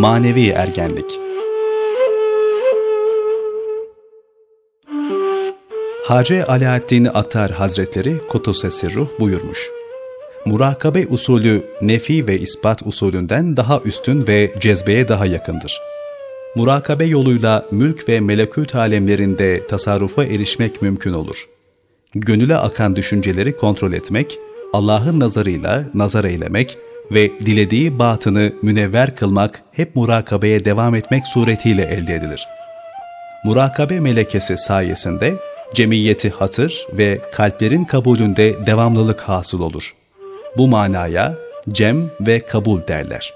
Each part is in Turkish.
Manevi Ergenlik Hacı Alaaddin Attar Hazretleri Kutus Sirruh buyurmuş. Murakabe usulü nefi ve ispat usulünden daha üstün ve cezbeye daha yakındır. Murakabe yoluyla mülk ve melekut alemlerinde tasarrufa erişmek mümkün olur. Gönüle akan düşünceleri kontrol etmek, Allah'ın nazarıyla nazar eylemek ve dilediği batını münevver kılmak hep murakabeye devam etmek suretiyle elde edilir. Murakabe melekesi sayesinde cemiyeti hatır ve kalplerin kabulünde devamlılık hasıl olur. Bu manaya cem ve kabul derler.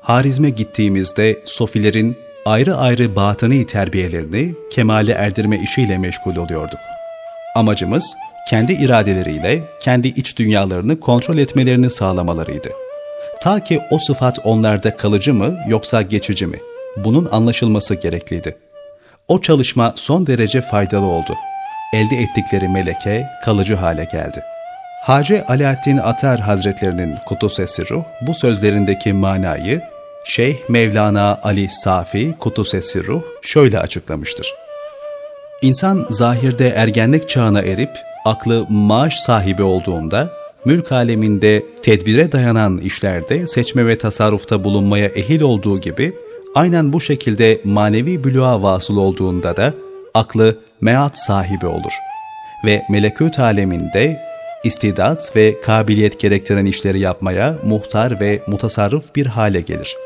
Harizme gittiğimizde sofilerin ayrı ayrı batını terbiyelerini kemale erdirme işiyle meşgul oluyorduk. Amacımız kendi iradeleriyle kendi iç dünyalarını kontrol etmelerini sağlamalarıydı. Ta ki o sıfat onlarda kalıcı mı yoksa geçici mi? Bunun anlaşılması gerekliydi. O çalışma son derece faydalı oldu. Elde ettikleri meleke kalıcı hale geldi. Hacı Alaaddin Atar Hazretlerinin Kutus Ruh bu sözlerindeki manayı Şeyh Mevlana Ali Safi Kutus Ruh şöyle açıklamıştır. İnsan zahirde ergenlik çağına erip aklı maaş sahibi olduğunda mülk aleminde tedbire dayanan işlerde seçme ve tasarrufta bulunmaya ehil olduğu gibi aynen bu şekilde manevi büluğa vasıl olduğunda da aklı meat sahibi olur ve melekut aleminde istidat ve kabiliyet gerektiren işleri yapmaya muhtar ve mutasarrıf bir hale gelir.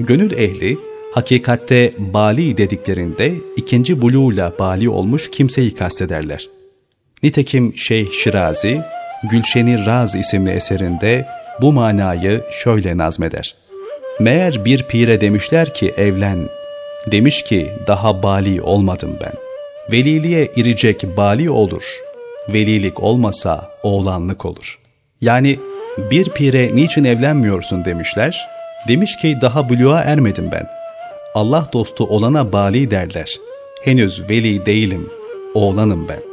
Gönül ehli, hakikatte bali dediklerinde ikinci buluğla bali olmuş kimseyi kastederler. Nitekim Şeyh Şirazi, Gülşeni Raz isimli eserinde bu manayı şöyle nazmeder. Meğer bir pire demişler ki evlen, demiş ki daha bali olmadım ben. Veliliğe irecek bali olur, velilik olmasa oğlanlık olur. Yani bir pire niçin evlenmiyorsun demişler, demiş ki daha buluğa ermedim ben. Allah dostu olana bali derler. Henüz veli değilim, oğlanım ben.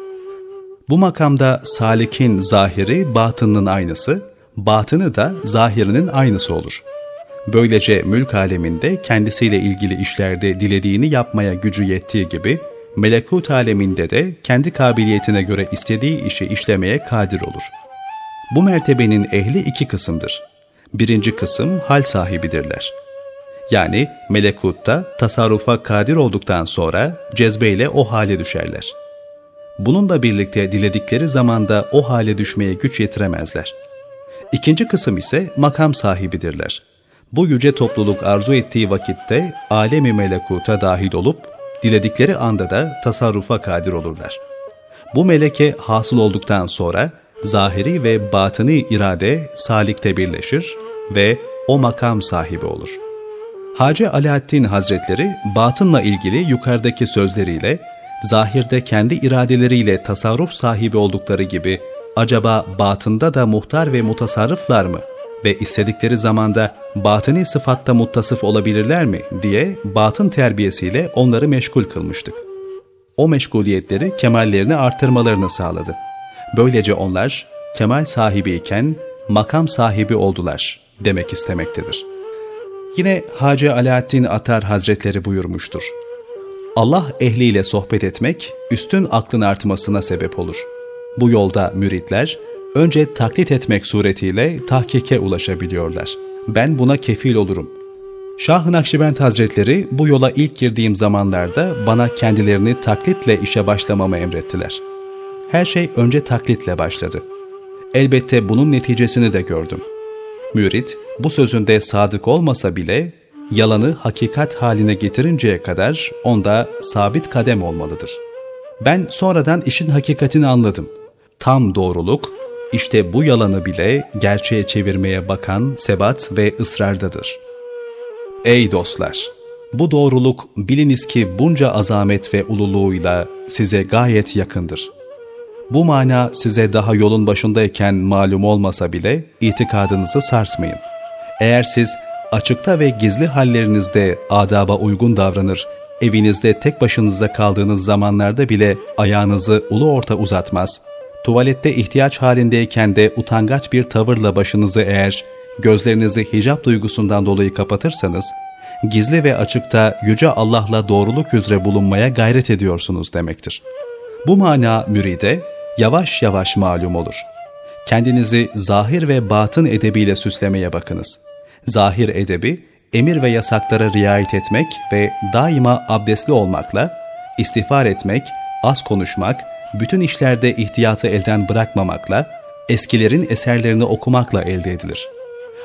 Bu makamda salikin zahiri batının aynısı, batını da zahirinin aynısı olur. Böylece mülk aleminde kendisiyle ilgili işlerde dilediğini yapmaya gücü yettiği gibi, melekut aleminde de kendi kabiliyetine göre istediği işi işlemeye kadir olur. Bu mertebenin ehli iki kısımdır. Birinci kısım hal sahibidirler. Yani melekutta tasarrufa kadir olduktan sonra cezbeyle o hale düşerler. Bununla birlikte diledikleri zamanda o hale düşmeye güç yetiremezler. İkinci kısım ise makam sahibidirler. Bu yüce topluluk arzu ettiği vakitte alemi melekuta dahil olup diledikleri anda da tasarrufa kadir olurlar. Bu meleke hasıl olduktan sonra zahiri ve batını irade salikte birleşir ve o makam sahibi olur. Hacı Alaaddin Hazretleri batınla ilgili yukarıdaki sözleriyle zahirde kendi iradeleriyle tasarruf sahibi oldukları gibi acaba batında da muhtar ve mutasarrıflar mı ve istedikleri zamanda batını sıfatta muttasıf olabilirler mi diye batın terbiyesiyle onları meşgul kılmıştık. O meşguliyetleri kemallerini artırmalarını sağladı. Böylece onlar kemal sahibiyken makam sahibi oldular demek istemektedir. Yine Hacı Alaaddin Atar Hazretleri buyurmuştur. Allah ehliyle sohbet etmek üstün aklın artmasına sebep olur. Bu yolda müritler önce taklit etmek suretiyle tahkike ulaşabiliyorlar. Ben buna kefil olurum. Şah-ı Nakşibend Hazretleri bu yola ilk girdiğim zamanlarda bana kendilerini taklitle işe başlamamı emrettiler. Her şey önce taklitle başladı. Elbette bunun neticesini de gördüm. Mürit bu sözünde sadık olmasa bile yalanı hakikat haline getirinceye kadar onda sabit kadem olmalıdır. Ben sonradan işin hakikatini anladım. Tam doğruluk, işte bu yalanı bile gerçeğe çevirmeye bakan sebat ve ısrardadır. Ey dostlar! Bu doğruluk biliniz ki bunca azamet ve ululuğuyla size gayet yakındır. Bu mana size daha yolun başındayken malum olmasa bile itikadınızı sarsmayın. Eğer siz açıkta ve gizli hallerinizde adaba uygun davranır, evinizde tek başınıza kaldığınız zamanlarda bile ayağınızı ulu orta uzatmaz, tuvalette ihtiyaç halindeyken de utangaç bir tavırla başınızı eğer, gözlerinizi hicap duygusundan dolayı kapatırsanız, gizli ve açıkta Yüce Allah'la doğruluk üzere bulunmaya gayret ediyorsunuz demektir. Bu mana müride yavaş yavaş malum olur. Kendinizi zahir ve batın edebiyle süslemeye bakınız. Zahir edebi, emir ve yasaklara riayet etmek ve daima abdestli olmakla, istiğfar etmek, az konuşmak, bütün işlerde ihtiyatı elden bırakmamakla, eskilerin eserlerini okumakla elde edilir.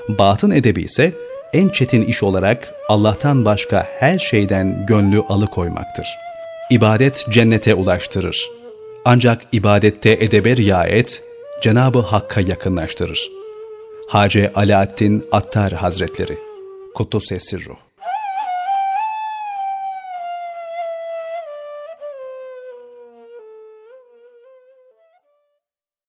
Batın edebi ise en çetin iş olarak Allah'tan başka her şeyden gönlü alıkoymaktır. İbadet cennete ulaştırır. Ancak ibadette edebe riayet Cenabı Hakk'a yakınlaştırır. Hacı Alaaddin Attar Hazretleri. Kuddus Sirruh